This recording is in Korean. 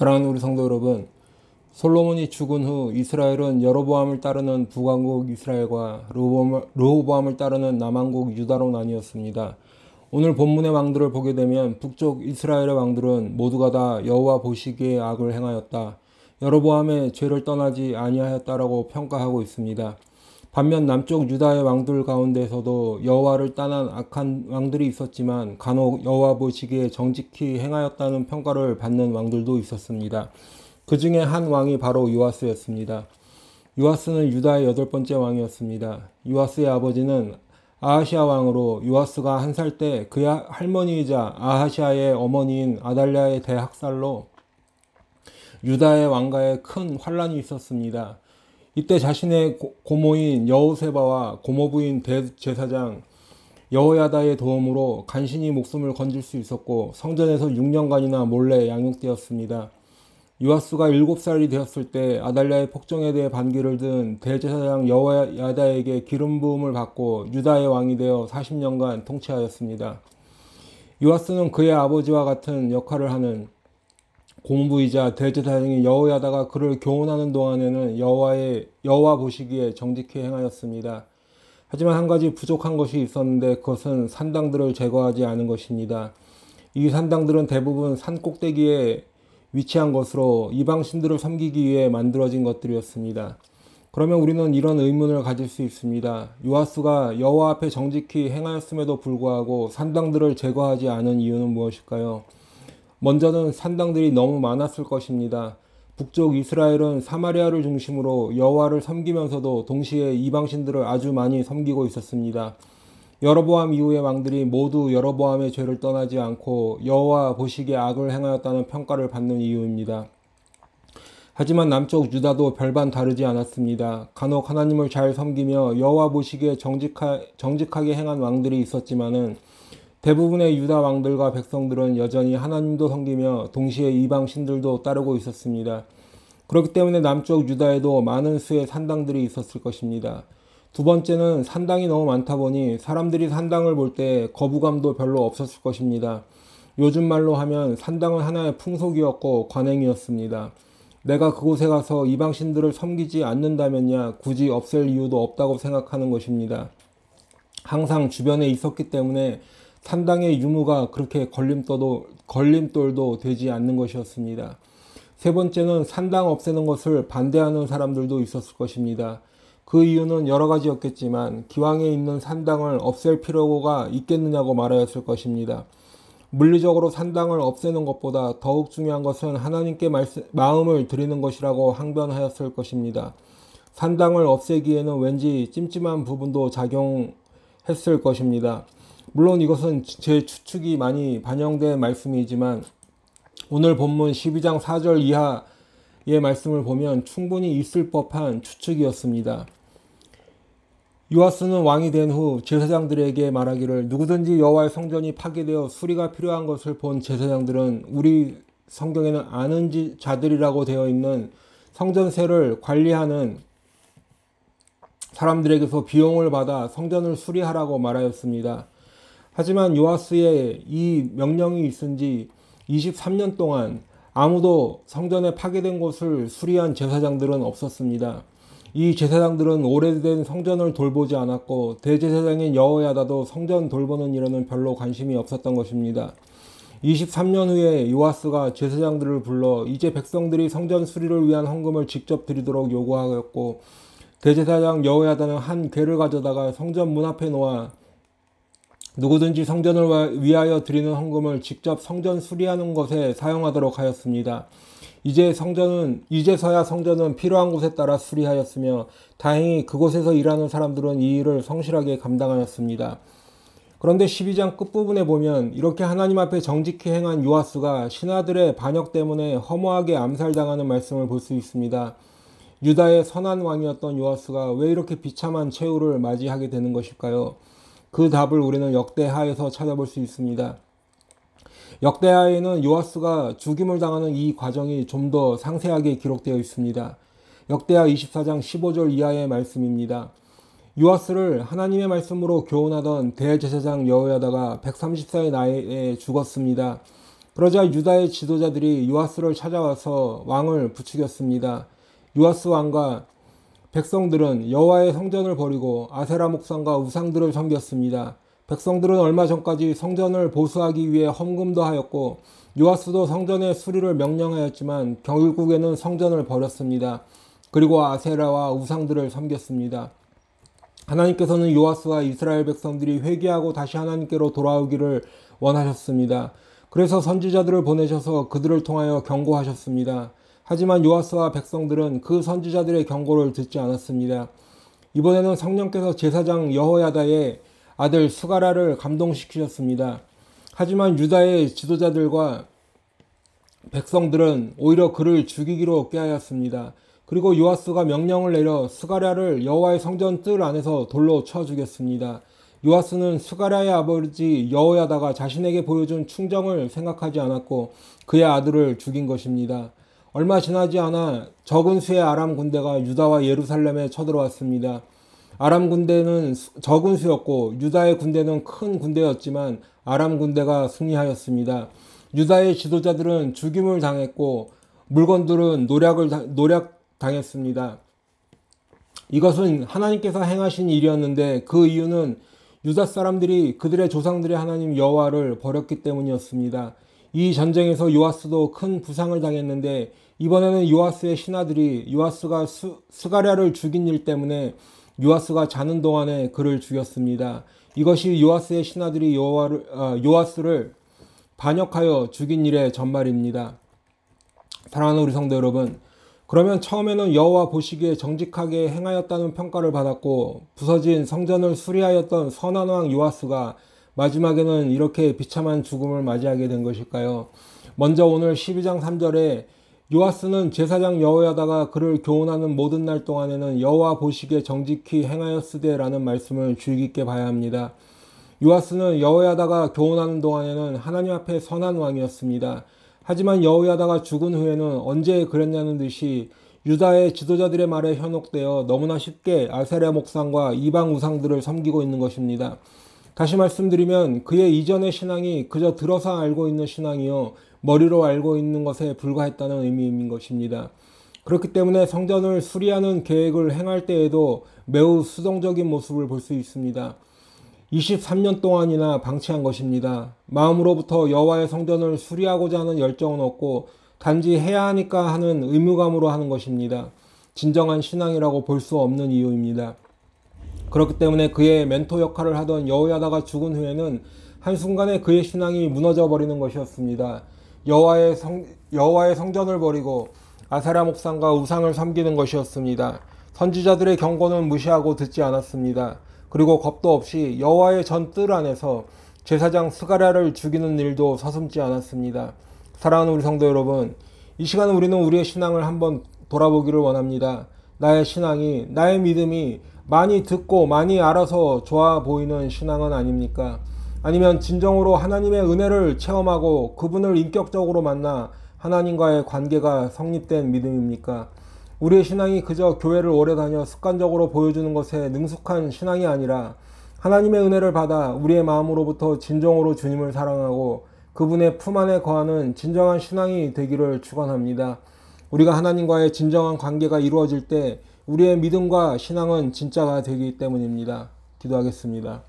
사랑하는 우리 성도 여러분, 솔로몬이 죽은 후 이스라엘은 여로보암을 따르는 북왕국 이스라엘과 르호보암을 따르는 남왕국 유다로 나뉘었습니다. 오늘 본문의 왕들을 보게 되면 북쪽 이스라엘의 왕들은 모두가 다 여호와 보시기에 악을 행하였다. 여로보암의 죄를 떠나지 아니하였다라고 평가하고 있습니다. 반면 남쪽 유다의 왕들 가운데서도 여호와를 떠난 악한 왕들이 있었지만 간혹 여호와 보시기에 정직히 행하였다는 평가를 받는 왕들도 있었습니다. 그 중에 한 왕이 바로 요아스였습니다. 요아스는 유다의 여덟 번째 왕이었습니다. 요아스의 아버지는 아하시아 왕으로 요아스가 한 살 때 그의 할머니이자 아하시아의 어머니인 아달랴의 대학살로 유다의 왕가에 큰 환란이 있었습니다. 이때 자신의 고모인 여호세바와 고모부인 대제사장 여호야다의 도움으로 간신히 목숨을 건질 수 있었고 성전에서 6년간이나 몰래 양육되었습니다. 요아스가 7살이 되었을 때 아달랴의 폭정에 대해 반기를 든 대제사장 여호야다에게 기름 부음을 받고 유다의 왕이 되어 40년간 통치하였습니다. 요아스는 그의 아버지와 같은 역할을 하는 공부이자 대제사장인 여호야다가 그를 교훈하는 동안에는 여호와의 여호와 보시기에 정직히 행하였습니다. 하지만 한 가지 부족한 것이 있었는데 그것은 산당들을 제거하지 않은 것입니다. 이 산당들은 대부분 산 꼭대기에 위치한 것으로 이방 신들을 섬기기 위해 만들어진 것들이었습니다. 그러면 우리는 이런 의문을 가질 수 있습니다. 요하스가 여호와 앞에 정직히 행하였음에도 불구하고 산당들을 제거하지 않은 이유는 무엇일까요? 먼저는 산당들이 너무 많았을 것입니다. 북쪽 이스라엘은 사마리아를 중심으로 여호와를 섬기면서도 동시에 이방신들을 아주 많이 섬기고 있었습니다. 여러보암 이후의 왕들이 모두 여러보암의 죄를 떠나지 않고 여호와 보시기에 악을 행하였다는 평가를 받는 이유입니다. 하지만 남쪽 유다도 별반 다르지 않았습니다. 간혹 하나님을 잘 섬기며 여호와 보시기에 정직하, 정직하게 행한 왕들이 있었지만은 대부분의 유다 왕들과 백성들은 여전히 하나님도 섬기며 동시에 이방 신들도 따르고 있었습니다. 그렇기 때문에 남쪽 유다에도 많은 수의 산당들이 있었을 것입니다. 두 번째는 산당이 너무 많다 보니 사람들이 산당을 볼 때 거부감도 별로 없었을 것입니다. 요즘 말로 하면 산당은 하나의 풍속이었고 관행이었습니다. 내가 그곳에 가서 이방신들을 섬기지 않는다면야 굳이 없앨 이유도 없다고 생각하는 것입니다. 항상 주변에 있었기 때문에 산당의 유무가 그렇게 걸림돌도, 걸림돌도 되지 않는 것이었습니다. 세 번째는 산당 없애는 것을 반대하는 사람들도 있었을 것입니다. 그 이유는 여러 가지였겠지만 기왕에 있는 산당을 없앨 필요가 있겠느냐고 말하였을 것입니다. 물리적으로 산당을 없애는 것보다 더욱 중요한 것은 하나님께 말씀, 마음을 드리는 것이라고 항변하였을 것입니다. 산당을 없애기에는 왠지 찜찜한 부분도 작용했을 것입니다. 물론 이것은 제 추측이 많이 반영된 말씀이지만 오늘 본문 12장 4절 이하의 말씀을 보면 충분히 있을 법한 추측이었습니다. 요아스는 왕이 된 후 제사장들에게 말하기를 누구든지 여호와의 성전이 파괴되어 수리가 필요한 것을 본 제사장들은 우리 성경에는 아는 자들이라고 되어 있는 성전세를 관리하는 사람들에게서 비용을 받아 성전을 수리하라고 말하였습니다. 하지만 요아스의 이 명령이 있은 지 23년 동안 아무도 성전에 파괴된 곳을 수리한 제사장들은 없었습니다. 이 제사장들은 오래된 성전을 돌보지 않았고 대제사장인 여호야다도 성전 돌보는 일에는 별로 관심이 없었던 것입니다. 23년 후에 요아스가 제사장들을 불러 이제 백성들이 성전 수리를 위한 헌금을 직접 드리도록 요구하였고 대제사장 여호야다는 한 괴를 가져다가 성전 문 앞에 놓아 누구든지 성전을 위하여 드리는 헌금을 직접 성전 수리하는 것에 사용하도록 하였습니다. 이제 성전은 이제서야 성전은 필요한 곳에 따라 수리하였으며 다행히 그곳에서 일하는 사람들은 이 일을 성실하게 감당하였습니다. 그런데 12장 끝부분에 보면 이렇게 하나님 앞에 정직히 행한 요아스가 신하들의 반역 때문에 허무하게 암살당하는 말씀을 볼 수 있습니다. 유다의 선한 왕이었던 요아스가 왜 이렇게 비참한 최후를 맞이하게 되는 것일까요? 그 답을 우리는 역대하에서 찾아볼 수 있습니다. 역대하에는 요아스가 죽임을 당하는 이 과정이 좀 더 상세하게 기록되어 있습니다. 역대하 24장 15절 이하의 말씀입니다. 요아스를 하나님의 말씀으로 교훈하던 대제사장 여호야다가 130살의 나이에 죽었습니다. 그러자 유다의 지도자들이 요아스를 찾아와서 왕을 부추겼습니다. 요아스 왕과 백성들은 여호와의 성전을 버리고 아세라 목상과 우상들을 섬겼습니다. 백성들은 얼마 전까지 성전을 보수하기 위해 험금도 하였고 요아스도 성전의 수리를 명령하였지만 결국에는 성전을 버렸습니다. 그리고 아세라와 우상들을 섬겼습니다. 하나님께서는 요아스와 이스라엘 백성들이 회개하고 다시 하나님께로 돌아오기를 원하셨습니다. 그래서 선지자들을 보내셔서 그들을 통하여 경고하셨습니다. 하지만 요아스와 백성들은 그 선지자들의 경고를 듣지 않았습니다. 이번에는 성령께서 제사장 여호야다의 아들 수가라를 감동시키셨습니다. 하지만 유다의 지도자들과 백성들은 오히려 그를 죽이기로 꾀하였습니다. 그리고 요아스가 명령을 내려 스가랴를 여호와의 성전 뜰 안에서 돌로 쳐 죽였습니다. 요아스는 스가랴의 아버지 여호야다가 자신에게 보여준 충정을 생각하지 않았고 그의 아들을 죽인 것입니다. 얼마 지나지 않아 적은 수의 아람 군대가 유다와 예루살렘에 쳐들어왔습니다. 아람 군대는 적은 수였고 유다의 군대는 큰 군대였지만 아람 군대가 승리하였습니다. 유다의 지도자들은 죽임을 당했고 물건들은 노략을 노략 당했습니다. 이것은 하나님께서 행하신 일이었는데 그 이유는 유다 사람들이 그들의 조상들의 하나님 여호와를 버렸기 때문이었습니다. 이 전쟁에서 요아스도 큰 부상을 당했는데 이번에는 요아스의 신하들이 요아스가 스, 스가랴를 죽인 일 때문에 요아스가 자는 동안에 그를 죽였습니다. 이것이 요아스의 신하들이 요아를, 아, 요아스를 반역하여 죽인 일의 전말입니다. 사랑하는 우리 성도 여러분, 그러면 처음에는 여호와 보시기에 정직하게 행하였다는 평가를 받았고 부서진 성전을 수리하였던 선한 왕 요아스가 마지막에는 이렇게 비참한 죽음을 맞이하게 된 것일까요? 먼저 오늘 12장 3절에 요아스는 제사장 여호야다가 그를 교훈하는 모든 날 동안에는 여호와 보시기에 정직히 행하였으되라는 말씀을 주의 깊게 봐야 합니다. 요아스는 여호야다가 교훈하는 동안에는 하나님 앞에 선한 왕이었습니다. 하지만 여호야다가 죽은 후에는 언제 그랬냐는 듯이 유다의 지도자들의 말에 현혹되어 너무나 쉽게 아세라 목상과 이방 우상들을 섬기고 있는 것입니다. 다시 말씀드리면 그의 이전의 신앙이 그저 들어서 알고 있는 신앙이요 머리로 알고 있는 것에 불과했다는 의미인 것입니다. 그렇기 때문에 성전을 수리하는 계획을 행할 때에도 매우 수동적인 모습을 볼 수 있습니다. 23년 동안이나 방치한 것입니다. 마음으로부터 여호와의 성전을 수리하고자 하는 열정은 없고 단지 해야 하니까 하는 의무감으로 하는 것입니다. 진정한 신앙이라고 볼 수 없는 이유입니다. 그렇기 때문에 그의 멘토 역할을 하던 여호야다가 죽은 후에는 한순간에 그의 신앙이 무너져 버리는 것이었습니다. 여호와의 성 여호와의 성전을 버리고 아사라 목상과 우상을 섬기는 것이었습니다. 선지자들의 경고는 무시하고 듣지 않았습니다. 그리고 겁도 없이 여호와의 전 뜰 안에서 제사장 스가랴를 죽이는 일도 서슴지 않았습니다. 사랑하는 우리 성도 여러분, 이 시간 우리는 우리의 신앙을 한번 돌아보기를 원합니다. 나의 신앙이, 나의 믿음이 많이 듣고 많이 알아서 좋아 보이는 신앙은 아닙니까? 아니면 진정으로 하나님의 은혜를 체험하고 그분을 인격적으로 만나 하나님과의 관계가 성립된 믿음입니까? 우리의 신앙이 그저 교회를 오래 다녀 습관적으로 보여주는 것에 능숙한 신앙이 아니라 하나님의 은혜를 받아 우리의 마음으로부터 진정으로 주님을 사랑하고 그분의 품 안에 거하는 진정한 신앙이 되기를 축원합니다. 우리가 하나님과의 진정한 관계가 이루어질 때 우리의 믿음과 신앙은 진짜가 되기 때문입니다. 기도하겠습니다.